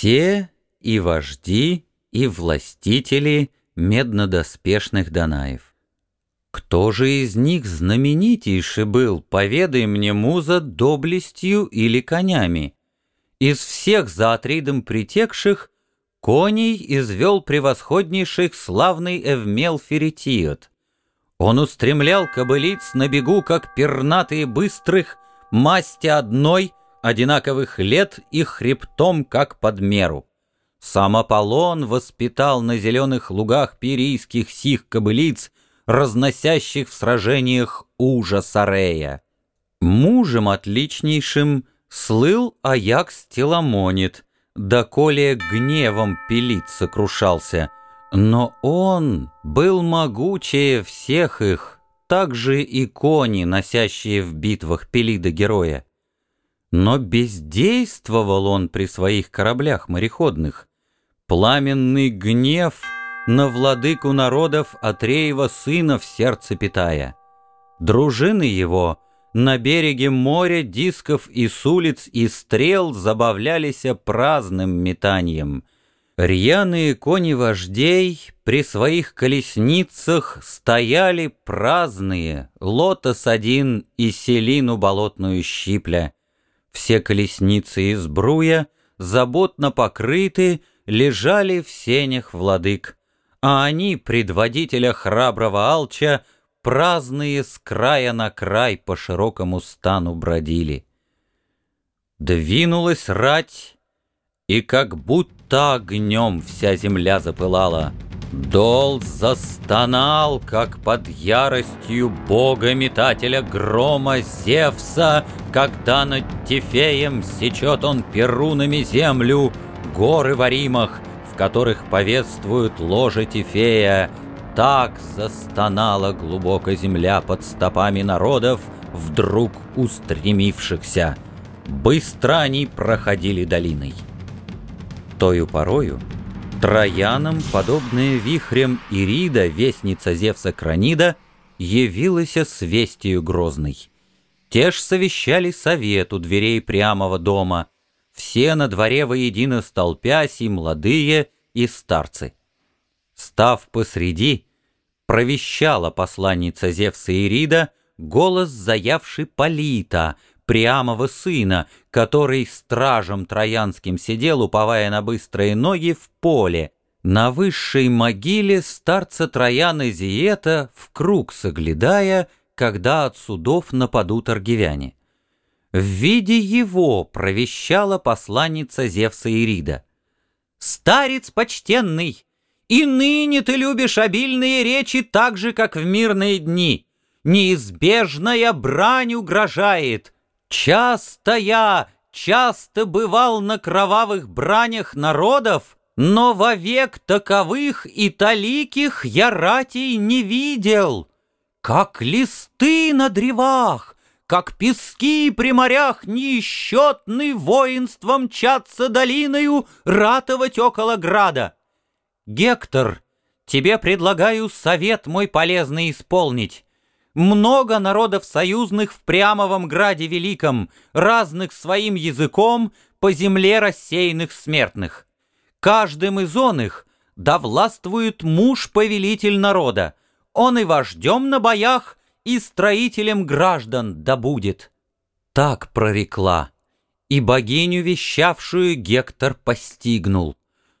Все и вожди, и властители меднодоспешных Данаев. Кто же из них знаменитейший был, поведай мне, муза, доблестью или конями? Из всех за Атридом притекших коней извел превосходнейших славный Эвмел Феритиот. Он устремлял кобылиц на бегу, как пернатые быстрых, масти одной, одинаковых лет и хребтом, как под меру. Сам Аполлон воспитал на зеленых лугах пирийских сих кобылиц, разносящих в сражениях ужас Арея. Мужем отличнейшим слыл Аякс Теламонит, доколе гневом пилит сокрушался, но он был могучее всех их, так же и кони, носящие в битвах Пелида героя. Но бездействовал он при своих кораблях мореходных. Пламенный гнев на владыку народов Атреева сына в сердце питая. Дружины его на береге моря дисков и с улиц и стрел забавлялись праздным метанием. Рьяные кони вождей при своих колесницах стояли праздные, лотос один и селину болотную щипля. Все колесницы из бруя, заботно покрыты, лежали в сенях владык, а они, предводителя храброго алча, праздные с края на край по широкому стану бродили. Двинулась рать, и как будто огнем вся земля запылала. Дол застонал, как под яростью бога-метателя грома Зевса, когда над Тифеем сечет он перунами землю, горы в Аримах, в которых повествуют ложе Тифея, так застонала глубоко земля под стопами народов, вдруг устремившихся. Быстро они проходили долиной. Тою порою Троянам, подобная вихрем Ирида, вестница Зевса Кранида, явилась с вестью грозной. Те ж совещали совет у дверей прямого дома, все на дворе воедино столпясь, и молодые, и старцы. Став посреди, провещала посланница Зевса Ирида голос заявший Полита — Приамова сына, который стражем троянским сидел, уповая на быстрые ноги в поле. На высшей могиле старца Трояна Зиета в круг соглядая, когда от судов нападут аргивяне. В виде его провещала посланница Зевса Ирида. «Старец почтенный, и ныне ты любишь обильные речи так же, как в мирные дни. Неизбежная брань угрожает». Часто я, часто бывал на кровавых бранях народов, но вовек таковых и таликих я ратей не видел. Как листы на древах, как пески при морях неисчетны воинством мчатся долиною ратовать около града. Гектор, тебе предлагаю совет мой полезный исполнить. Много народов союзных в Прямовом граде Великом, разных своим языком по земле рассеянных смертных. Каждым из он их да властвует муж-повелитель народа. Он и вождем на боях, и строителем граждан да будет. Так прорекла, и богиню вещавшую Гектор постигнул.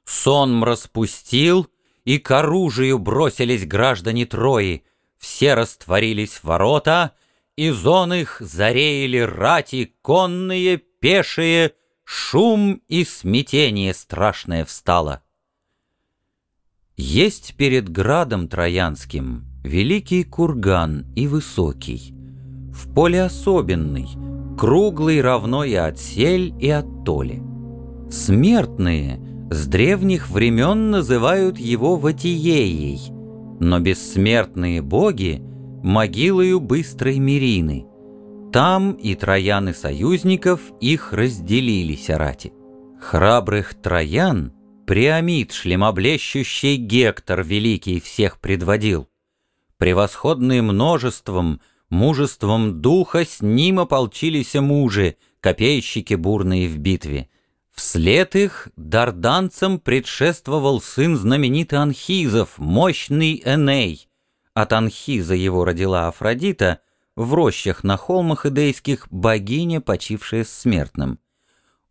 Сон распустил, и к оружию бросились граждане Трои — все растворились в ворота, и зон их зареяли рати конные, пешие, шум и смятение страшное встало. Есть перед градом Троянским великий курган и высокий, в поле особенный, круглый равно и от сель, и от толи. Смертные с древних времен называют его Ватиеей — но бессмертные боги — могилою быстрой Мирины. Там и трояны союзников их разделились орати. Храбрых троян Приамид, шлемоблещущий Гектор Великий всех предводил. Превосходные множеством, мужеством духа с ним ополчились мужи, копейщики бурные в битве. Вслед их дарданцам предшествовал сын знаменитый Анхизов, мощный Эней. От Анхиза его родила Афродита, в рощах на холмах идейских богиня, почившая с смертным.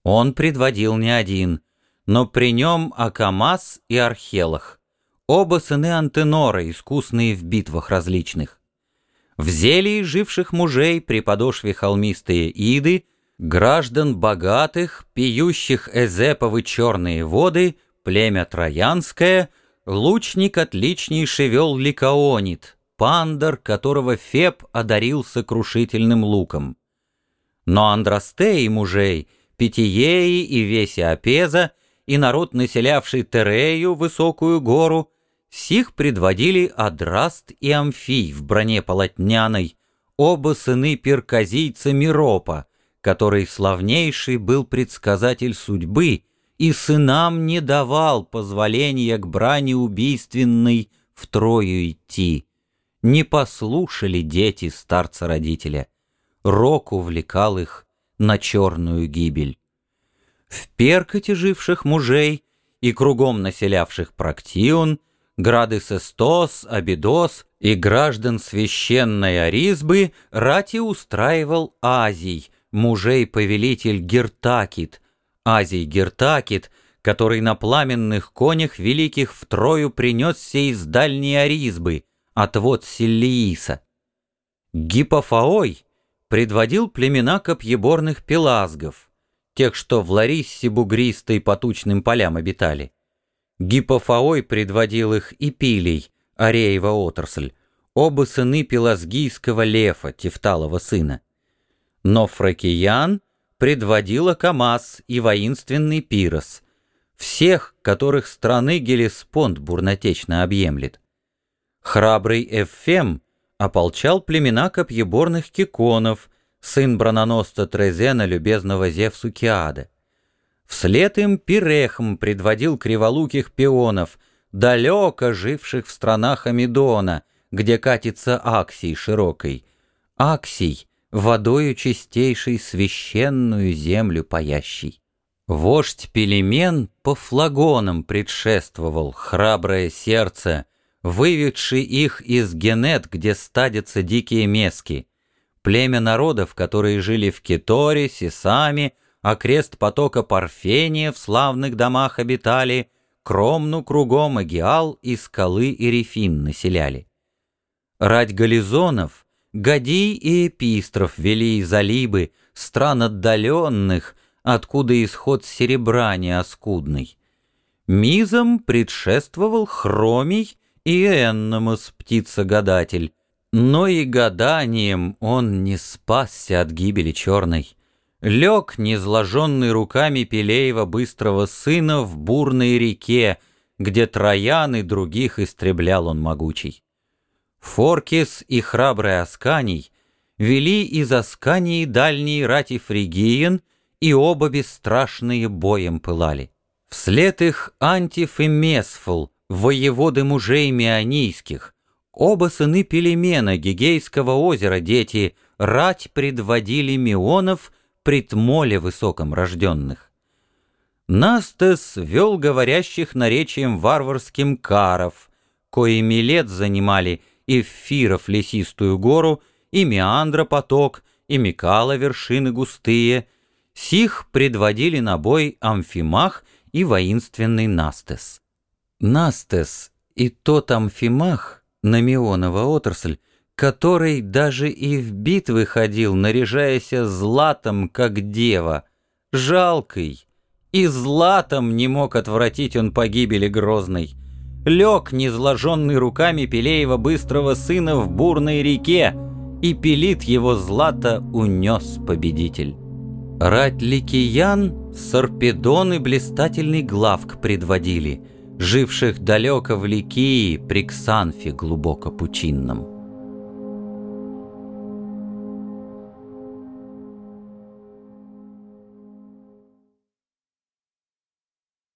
Он предводил не один, но при нем Акамас и Архелах, оба сыны Антенора, искусные в битвах различных. В зелии живших мужей при подошве холмистые иды, граждан богатых, пьющих Эзеповы черные воды, племя Троянское, лучник отличнейший вел Ликаонит, пандор, которого Феб одарил сокрушительным луком. Но Андрастеи мужей, Питиеи и Весиопеза, и народ, населявший Терею, высокую гору, Сих предводили Адраст и Амфий в броне полотняной, оба сыны перказийца Миропа, который славнейший был предсказатель судьбы и сынам не давал позволения к брани убийственной втрою идти. Не послушали дети старца-родителя. Рок увлекал их на черную гибель. В Перкоте живших мужей и кругом населявших Проктион — грады Сестос, Абидос и граждан священной Аризбы рати устраивал Азий, мужей-повелитель Гертакит, Азий Гертакит, который на пламенных конях великих втрою принесся из дальней Аризбы, отвод Селлииса. Гипофаой предводил племена копьеборных пелазгов, тех, что в Лариссе бугристой по тучным полям обитали. Гипофаой предводил их и Пилей, Ареева отрасль, оба сыны пелазгийского Лефа, Тефталова сына. Но Фракиян предводила Камаз и воинственный Пирос, всех, которых страны Гелеспонд бурнотечно объемлет. Храбрый Эфем ополчал племена копьеборных киконов, сын брононосца Трезена, любезного Зевсу Киада. Вслед им Пирехм предводил криволуких пионов, далеко живших в странах Амидона, где катится Аксий широкой. Аксий, водою чистейшей священную землю паящий. Вождь Пелемен по флагонам предшествовал, храброе сердце, выведший их из Генет, где стадятся дикие мески. Племя народов, которые жили в Киторе, Сисаме, окрест потока Парфения в славных домах обитали, Кромну кругом Агиал и скалы Ирифин населяли. Рать Гализонов, Гадий и Эпистров вели из Алибы, стран отдаленных, откуда исход серебра неоскудный. Мизом предшествовал Хромий и Энномос, птица-гадатель, но и гаданием он не спасся от гибели черной лег, незложенный руками Пелеева быстрого сына, в бурной реке, где Троян и других истреблял он могучий. Форкис и храбрый Асканий вели из Аскании дальние рати Фригиен, и оба бесстрашные боем пылали. Вслед их Антиф и Месфл, воеводы мужей Меонийских, оба сыны Пелемена, Гигейского озера дети, рать предводили Мионов — предмоле высоком рожденных. Настес вел говорящих наречием варварским каров, коими лет занимали и лесистую гору, и Меандра поток, и Микала вершины густые. Сих предводили на бой Амфимах и воинственный Настес. Настес и тот Амфимах, Намионова отрасль, который даже и в битвы ходил, наряжаясь златом, как дева, жалкой, и златом не мог отвратить он погибели грозной. Лег, незложенный руками Пелеева быстрого сына в бурной реке, и пилит его злато унес победитель. Рать Ликиян, Сарпедон и блистательный Главк предводили, живших далеко в Ликии при Ксанфе глубоко пучинном.